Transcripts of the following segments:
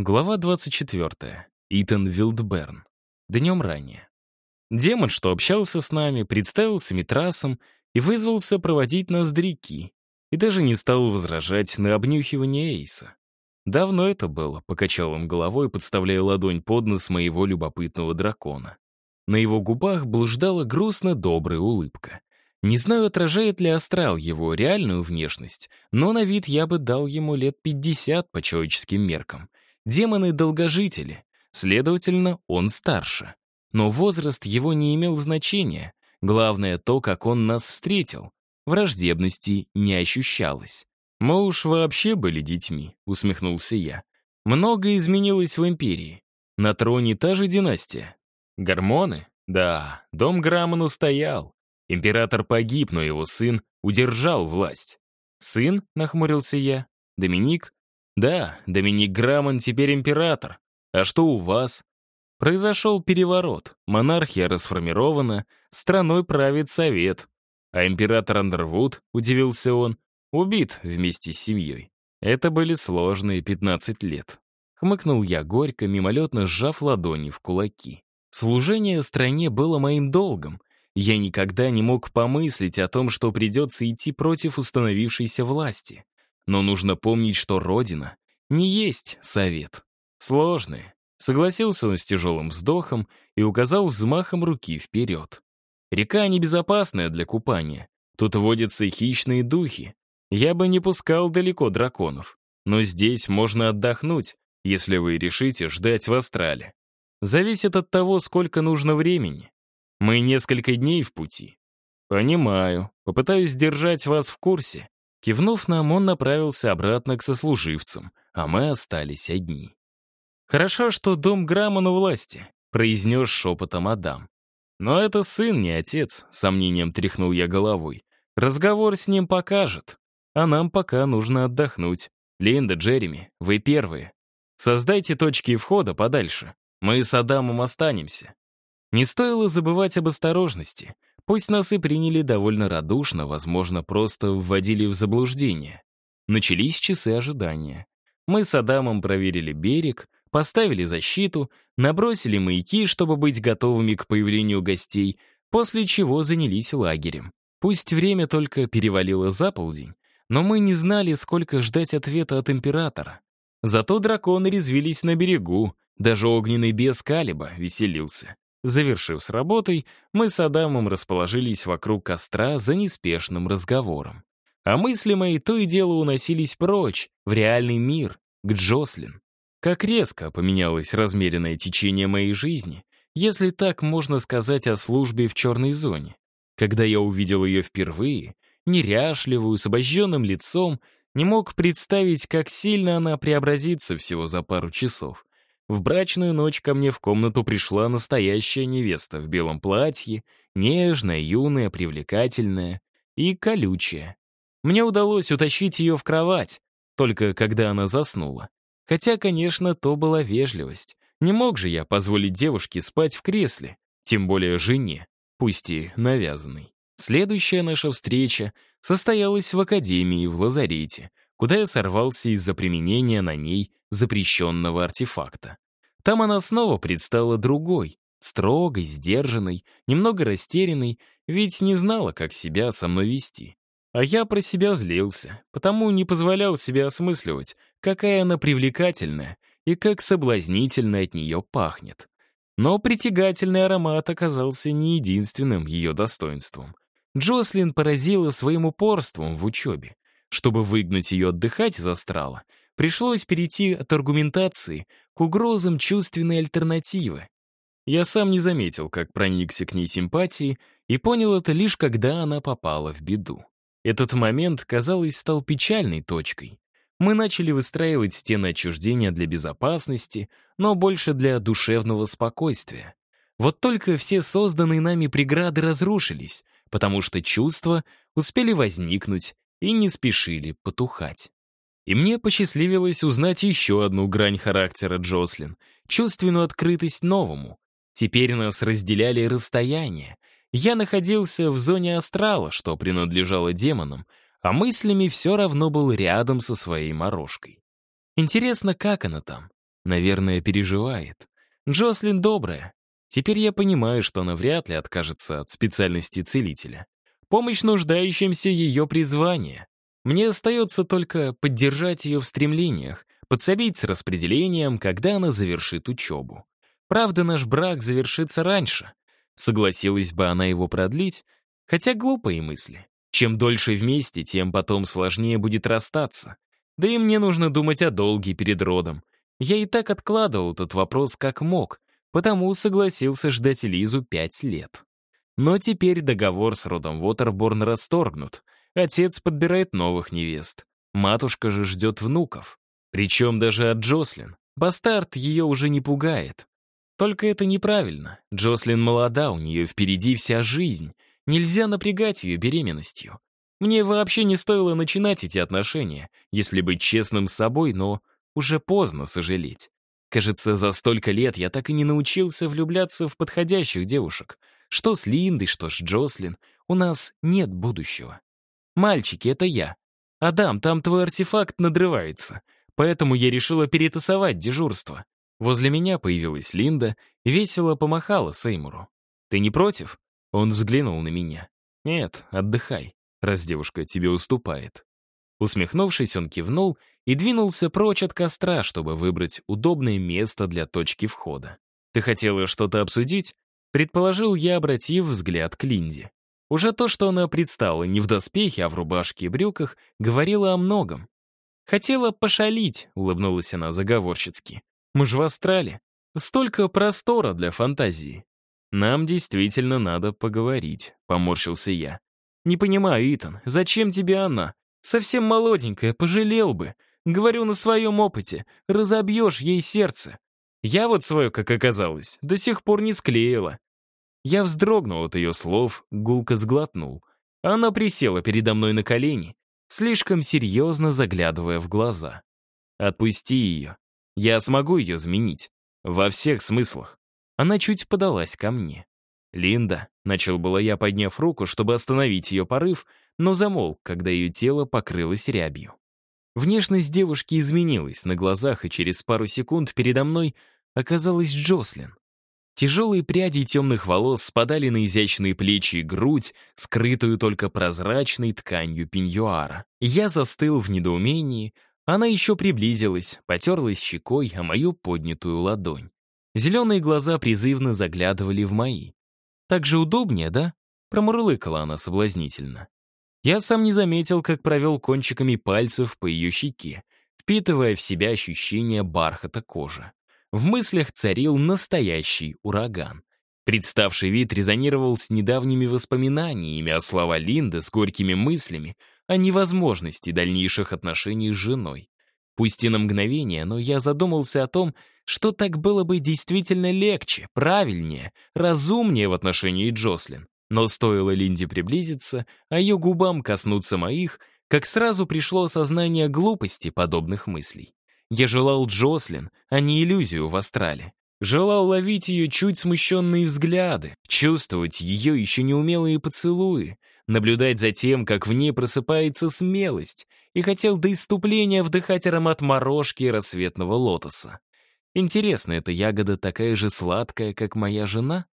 Глава 24. Итан Вилдберн. Днем ранее. Демон, что общался с нами, представился Митрасом и вызвался проводить нас до реки, и даже не стал возражать на обнюхивание Эйса. Давно это было, покачал он головой, подставляя ладонь под нос моего любопытного дракона. На его губах блуждала грустно добрая улыбка. Не знаю, отражает ли астрал его реальную внешность, но на вид я бы дал ему лет 50 по человеческим меркам. Демоны — долгожители, следовательно, он старше. Но возраст его не имел значения. Главное то, как он нас встретил. Враждебности не ощущалось. «Мы уж вообще были детьми», — усмехнулся я. «Многое изменилось в империи. На троне та же династия. Гормоны? Да, дом Грамман устоял. Император погиб, но его сын удержал власть. «Сын?» — нахмурился я. «Доминик?» Да, Доминик Грамман теперь император. А что у вас? Произошел переворот, монархия расформирована, страной правит совет. А император Андервуд, удивился он, убит вместе с семьей. Это были сложные 15 лет. Хмыкнул я горько, мимолетно сжав ладони в кулаки. Служение стране было моим долгом. Я никогда не мог помыслить о том, что придется идти против установившейся власти. Но нужно помнить, что Родина не есть совет. Сложный. Согласился он с тяжелым вздохом и указал взмахом руки вперед. Река небезопасная для купания. Тут водятся хищные духи. Я бы не пускал далеко драконов. Но здесь можно отдохнуть, если вы решите ждать в Астрале. Зависит от того, сколько нужно времени. Мы несколько дней в пути. Понимаю. Попытаюсь держать вас в курсе. Кивнув нам, он направился обратно к сослуживцам, а мы остались одни. «Хорошо, что дом Грамман у власти», — произнес шепотом Адам. «Но это сын, не отец», — сомнением тряхнул я головой. «Разговор с ним покажет. А нам пока нужно отдохнуть. Линда, Джереми, вы первые. Создайте точки входа подальше. Мы с Адамом останемся». Не стоило забывать об осторожности — Пусть нас и приняли довольно радушно, возможно, просто вводили в заблуждение. Начались часы ожидания. Мы с Адамом проверили берег, поставили защиту, набросили маяки, чтобы быть готовыми к появлению гостей, после чего занялись лагерем. Пусть время только перевалило за полдень, но мы не знали, сколько ждать ответа от императора. Зато драконы резвились на берегу, даже огненный бес Калиба веселился. Завершив с работой, мы с Адамом расположились вокруг костра за неспешным разговором. А мысли мои то и дело уносились прочь, в реальный мир, к Джослин. Как резко поменялось размеренное течение моей жизни, если так можно сказать о службе в черной зоне. Когда я увидел ее впервые, неряшливую, с обожженным лицом, не мог представить, как сильно она преобразится всего за пару часов. В брачную ночь ко мне в комнату пришла настоящая невеста в белом платье, нежная, юная, привлекательная и колючая. Мне удалось утащить ее в кровать, только когда она заснула. Хотя, конечно, то была вежливость. Не мог же я позволить девушке спать в кресле, тем более жене, пусть и навязанной. Следующая наша встреча состоялась в академии в лазарете, куда я сорвался из-за применения на ней запрещенного артефакта. Там она снова предстала другой, строгой, сдержанной, немного растерянной, ведь не знала, как себя со мной вести. А я про себя злился, потому не позволял себе осмысливать, какая она привлекательная и как соблазнительно от нее пахнет. Но притягательный аромат оказался не единственным ее достоинством. Джослин поразила своим упорством в учебе. Чтобы выгнать ее отдыхать из астрала, пришлось перейти от аргументации к угрозам чувственной альтернативы. Я сам не заметил, как проникся к ней симпатией, и понял это лишь когда она попала в беду. Этот момент, казалось, стал печальной точкой. Мы начали выстраивать стены отчуждения для безопасности, но больше для душевного спокойствия. Вот только все созданные нами преграды разрушились, потому что чувства успели возникнуть и не спешили потухать. И мне посчастливилось узнать еще одну грань характера Джослин — чувственную открытость новому. Теперь нас разделяли расстояния. Я находился в зоне астрала, что принадлежало демонам, а мыслями все равно был рядом со своей морожкой. Интересно, как она там? Наверное, переживает. Джослин добрая. Теперь я понимаю, что она вряд ли откажется от специальности целителя. Помощь нуждающимся — ее призвание. Мне остается только поддержать ее в стремлениях, подсобить с распределением, когда она завершит учебу. Правда, наш брак завершится раньше. Согласилась бы она его продлить, хотя глупые мысли. Чем дольше вместе, тем потом сложнее будет расстаться. Да и мне нужно думать о долге перед родом. Я и так откладывал этот вопрос как мог, потому согласился ждать Лизу пять лет. Но теперь договор с родом Уотерборн расторгнут. Отец подбирает новых невест. Матушка же ждет внуков. Причем даже от Джослин. Бастард ее уже не пугает. Только это неправильно. Джослин молода, у нее впереди вся жизнь. Нельзя напрягать ее беременностью. Мне вообще не стоило начинать эти отношения, если быть честным с собой, но уже поздно сожалеть. Кажется, за столько лет я так и не научился влюбляться в подходящих девушек. Что с Линдой, что с Джослин. У нас нет будущего. Мальчики, это я. Адам, там твой артефакт надрывается. Поэтому я решила перетасовать дежурство. Возле меня появилась Линда весело помахала Сеймуру. «Ты не против?» Он взглянул на меня. «Нет, отдыхай, раз девушка тебе уступает». Усмехнувшись, он кивнул и двинулся прочь от костра, чтобы выбрать удобное место для точки входа. «Ты хотела что-то обсудить?» Предположил я, обратив взгляд к Линде. Уже то, что она предстала не в доспехе, а в рубашке и брюках, говорило о многом. «Хотела пошалить», — улыбнулась она заговорщицки. Мы же в Астрале. Столько простора для фантазии. Нам действительно надо поговорить, поморщился я. Не понимаю, Итан, зачем тебе она? Совсем молоденькая, пожалел бы. Говорю на своем опыте, разобьешь ей сердце. Я вот свое, как оказалось, до сих пор не склеила. Я вздрогнул от ее слов, гулко сглотнул. Она присела передо мной на колени, слишком серьезно заглядывая в глаза. «Отпусти ее. Я смогу ее заменить. Во всех смыслах. Она чуть подалась ко мне. «Линда», — начал было я, подняв руку, чтобы остановить ее порыв, но замолк, когда ее тело покрылось рябью. Внешность девушки изменилась на глазах, и через пару секунд передо мной оказалась Джослин. Тяжелые пряди темных волос спадали на изящные плечи и грудь, скрытую только прозрачной тканью пеньюара. Я застыл в недоумении, она еще приблизилась, потерлась щекой о мою поднятую ладонь. Зеленые глаза призывно заглядывали в мои. «Так же удобнее, да?» — промурлыкала она соблазнительно. Я сам не заметил, как провел кончиками пальцев по ее щеке, впитывая в себя ощущение бархата кожи. В мыслях царил настоящий ураган. Представший вид резонировал с недавними воспоминаниями, а слова Линды с горькими мыслями о невозможности дальнейших отношений с женой. Пусть и на мгновение, но я задумался о том, что так было бы действительно легче, правильнее, разумнее в отношении Джослин. Но стоило Линде приблизиться, а ее губам коснуться моих, как сразу пришло осознание глупости подобных мыслей. Я желал Джослин, а не иллюзию в астрале. Желал ловить ее чуть смущенные взгляды, чувствовать ее еще неумелые поцелуи, наблюдать за тем, как в ней просыпается смелость, и хотел до иступления вдыхать аромат морожки и рассветного лотоса. Интересно, эта ягода такая же сладкая, как моя жена?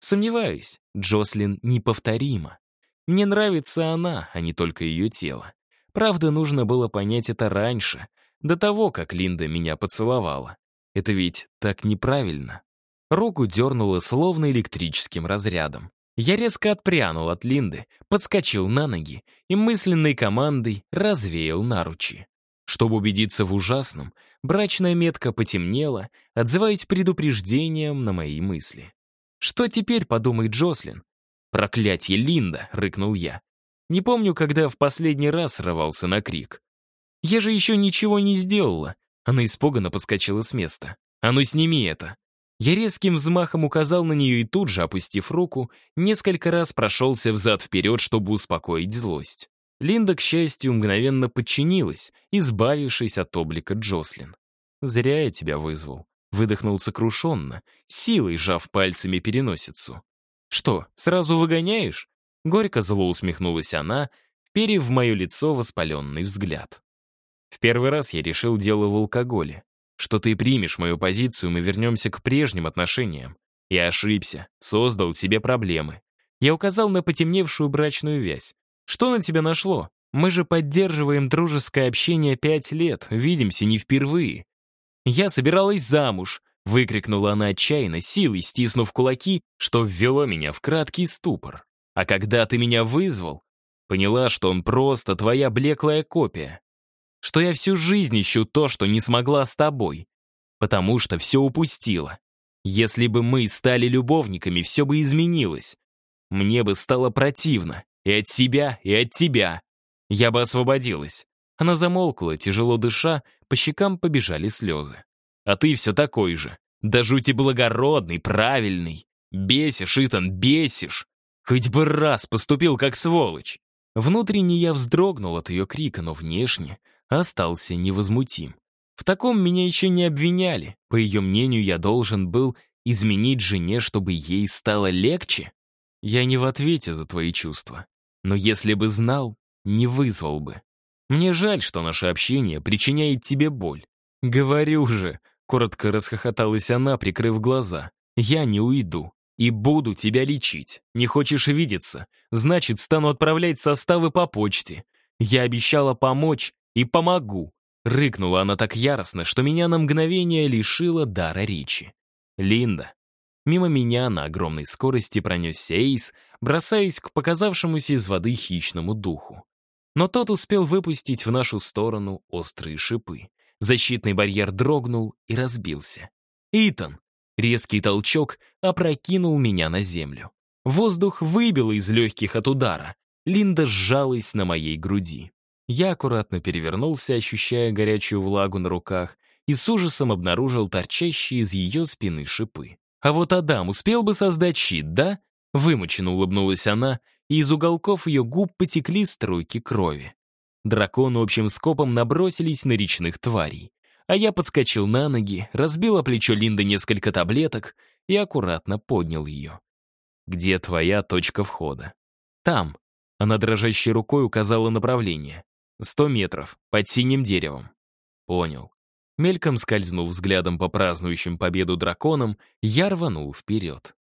Сомневаюсь, Джослин неповторима. Мне нравится она, а не только ее тело. Правда, нужно было понять это раньше, до того, как Линда меня поцеловала. Это ведь так неправильно. Руку дернуло словно электрическим разрядом. Я резко отпрянул от Линды, подскочил на ноги и мысленной командой развеял наручи. Чтобы убедиться в ужасном, брачная метка потемнела, отзываясь предупреждением на мои мысли. «Что теперь?» — подумает Джослин. «Проклятье, Линда!» — рыкнул я. Не помню, когда в последний раз срывался на крик. «Я же еще ничего не сделала!» Она испуганно подскочила с места. «А ну сними это!» Я резким взмахом указал на нее и тут же, опустив руку, несколько раз прошелся взад-вперед, чтобы успокоить злость. Линда, к счастью, мгновенно подчинилась, избавившись от облика Джослин. «Зря я тебя вызвал», — выдохнул сокрушенно, силой сжав пальцами переносицу. «Что, сразу выгоняешь?» Горько зло усмехнулась она, вперев в мое лицо воспаленный взгляд. В первый раз я решил дело в алкоголе. что ты примешь мою позицию, мы вернемся к прежним отношениям. Я ошибся, создал себе проблемы. Я указал на потемневшую брачную вязь. Что на тебя нашло? Мы же поддерживаем дружеское общение пять лет, видимся не впервые. Я собиралась замуж, выкрикнула она отчаянно, силой стиснув кулаки, что ввело меня в краткий ступор. А когда ты меня вызвал, поняла, что он просто твоя блеклая копия. Что я всю жизнь ищу то, что не смогла с тобой. Потому что все упустила. Если бы мы стали любовниками, все бы изменилось. Мне бы стало противно. И от себя, и от тебя. Я бы освободилась. Она замолкла, тяжело дыша, по щекам побежали слезы. А ты все такой же. Да жути благородный, правильный. Бесишь, Итан, бесишь. Хоть бы раз поступил как сволочь. Внутренне я вздрогнул от ее крика, но внешне остался невозмутим. В таком меня еще не обвиняли. По ее мнению, я должен был изменить жене, чтобы ей стало легче. Я не в ответе за твои чувства. Но если бы знал, не вызвал бы. Мне жаль, что наше общение причиняет тебе боль. Говорю же, коротко расхохоталась она, прикрыв глаза. Я не уйду и буду тебя лечить. Не хочешь видеться? Значит, стану отправлять составы по почте. Я обещала помочь и помогу. Рыкнула она так яростно, что меня на мгновение лишила дара речи. Линда. Мимо меня на огромной скорости пронесся Эйс, бросаясь к показавшемуся из воды хищному духу но тот успел выпустить в нашу сторону острые шипы. Защитный барьер дрогнул и разбился. «Итан!» Резкий толчок опрокинул меня на землю. Воздух выбило из легких от удара. Линда сжалась на моей груди. Я аккуратно перевернулся, ощущая горячую влагу на руках, и с ужасом обнаружил торчащие из ее спины шипы. А вот Адам успел бы создать щит, да? Вымученно улыбнулась она и из уголков ее губ потекли струйки крови. Драконы общим скопом набросились на речных тварей. А я подскочил на ноги, разбил о плечо Линды несколько таблеток и аккуратно поднял ее. «Где твоя точка входа?» «Там». Она дрожащей рукой указала направление. «Сто метров, под синим деревом». «Понял». Мельком скользнув взглядом по празднующим победу драконам, я рванул вперед.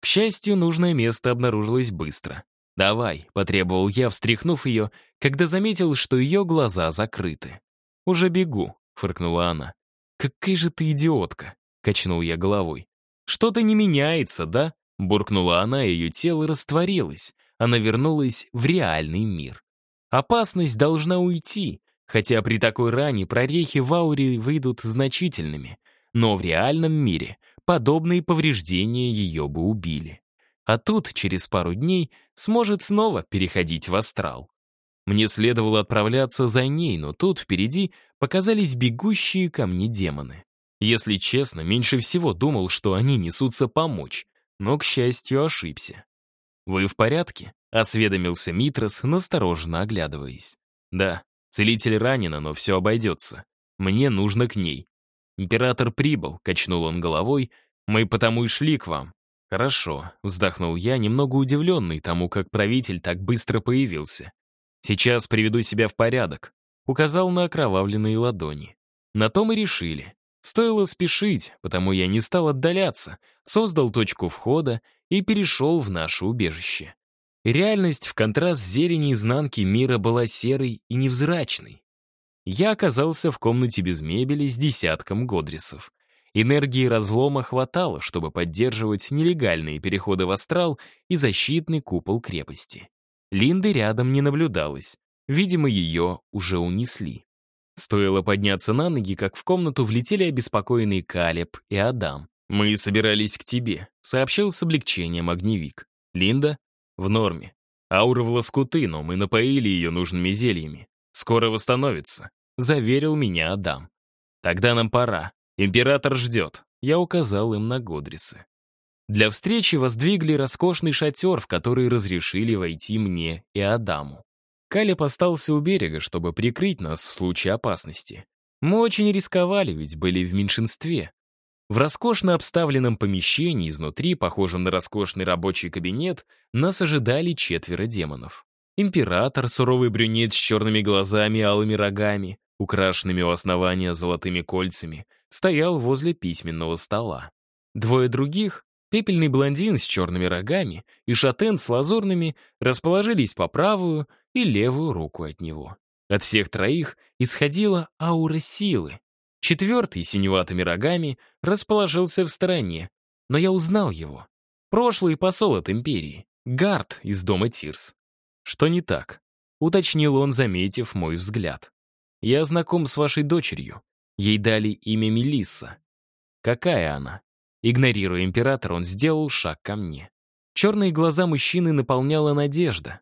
К счастью, нужное место обнаружилось быстро. «Давай», — потребовал я, встряхнув ее, когда заметил, что ее глаза закрыты. «Уже бегу», — фыркнула она. «Какая же ты идиотка», — качнул я головой. «Что-то не меняется, да?» — буркнула она, и ее тело растворилось. Она вернулась в реальный мир. Опасность должна уйти, хотя при такой ране прорехи в ауре выйдут значительными. Но в реальном мире подобные повреждения ее бы убили а тут, через пару дней, сможет снова переходить в астрал. Мне следовало отправляться за ней, но тут впереди показались бегущие ко мне демоны. Если честно, меньше всего думал, что они несутся помочь, но, к счастью, ошибся. «Вы в порядке?» — осведомился Митрос, настороженно оглядываясь. «Да, целитель ранена, но все обойдется. Мне нужно к ней». «Император прибыл», — качнул он головой, «мы потому и шли к вам. «Хорошо», — вздохнул я, немного удивленный тому, как правитель так быстро появился. «Сейчас приведу себя в порядок», — указал на окровавленные ладони. На том и решили. Стоило спешить, потому я не стал отдаляться, создал точку входа и перешел в наше убежище. Реальность в контраст зелени изнанки мира была серой и невзрачной. Я оказался в комнате без мебели с десятком годрисов. Энергии разлома хватало, чтобы поддерживать нелегальные переходы в астрал и защитный купол крепости. Линды рядом не наблюдалось. Видимо, ее уже унесли. Стоило подняться на ноги, как в комнату влетели обеспокоенные Калеб и Адам. «Мы собирались к тебе», — сообщил с облегчением огневик. «Линда? В норме. Аура в лоскуты, но мы напоили ее нужными зельями. Скоро восстановится», — заверил меня Адам. «Тогда нам пора. «Император ждет», — я указал им на Годрисы. Для встречи воздвигли роскошный шатер, в который разрешили войти мне и Адаму. Калеб остался у берега, чтобы прикрыть нас в случае опасности. Мы очень рисковали, ведь были в меньшинстве. В роскошно обставленном помещении изнутри, похожем на роскошный рабочий кабинет, нас ожидали четверо демонов. Император, суровый брюнет с черными глазами и алыми рогами, украшенными у основания золотыми кольцами, стоял возле письменного стола. Двое других, пепельный блондин с черными рогами и шатен с лазурными, расположились по правую и левую руку от него. От всех троих исходила аура силы. Четвертый, синеватыми рогами, расположился в стороне, но я узнал его. Прошлый посол от Империи, Гард из дома Тирс. Что не так? Уточнил он, заметив мой взгляд. Я знаком с вашей дочерью. Ей дали имя Мелисса. Какая она? Игнорируя императора, он сделал шаг ко мне. Черные глаза мужчины наполняла надежда.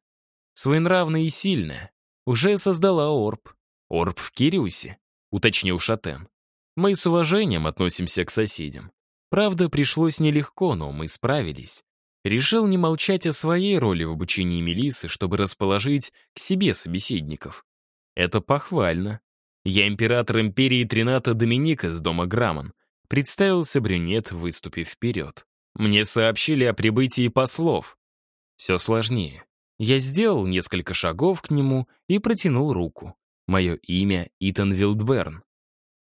Своенравная и сильная. Уже создала Орб. Орб в Кириусе, уточнил Шатен. Мы с уважением относимся к соседям. Правда, пришлось нелегко, но мы справились. Решил не молчать о своей роли в обучении Мелисы, чтобы расположить к себе собеседников. Это похвально. Я император империи Трената Доминик из дома Грамман. Представился брюнет, выступив вперед. Мне сообщили о прибытии послов. Все сложнее. Я сделал несколько шагов к нему и протянул руку. Мое имя Итан Вилдберн.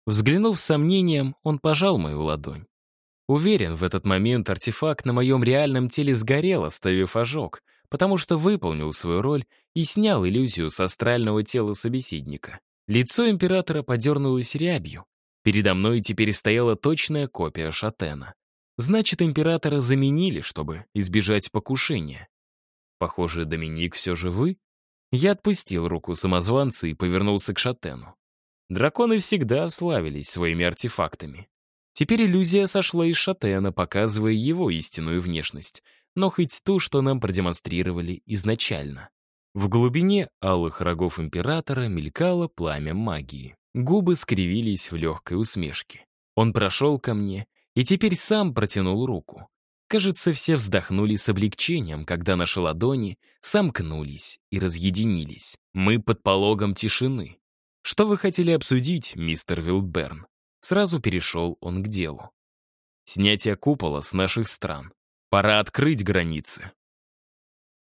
Взглянув с сомнением, он пожал мою ладонь. Уверен, в этот момент артефакт на моем реальном теле сгорел, оставив ожог, потому что выполнил свою роль и снял иллюзию с астрального тела собеседника. Лицо императора подернулось рябью. Передо мной теперь стояла точная копия Шатена. Значит, императора заменили, чтобы избежать покушения. Похоже, Доминик все же вы? Я отпустил руку самозванца и повернулся к Шатену. Драконы всегда славились своими артефактами. Теперь иллюзия сошла из Шатена, показывая его истинную внешность, но хоть ту, что нам продемонстрировали изначально. В глубине алых рогов императора мелькало пламя магии. Губы скривились в легкой усмешке. Он прошел ко мне и теперь сам протянул руку. Кажется, все вздохнули с облегчением, когда наши ладони сомкнулись и разъединились. Мы под пологом тишины. «Что вы хотели обсудить, мистер Вилдберн?» Сразу перешел он к делу. «Снятие купола с наших стран. Пора открыть границы.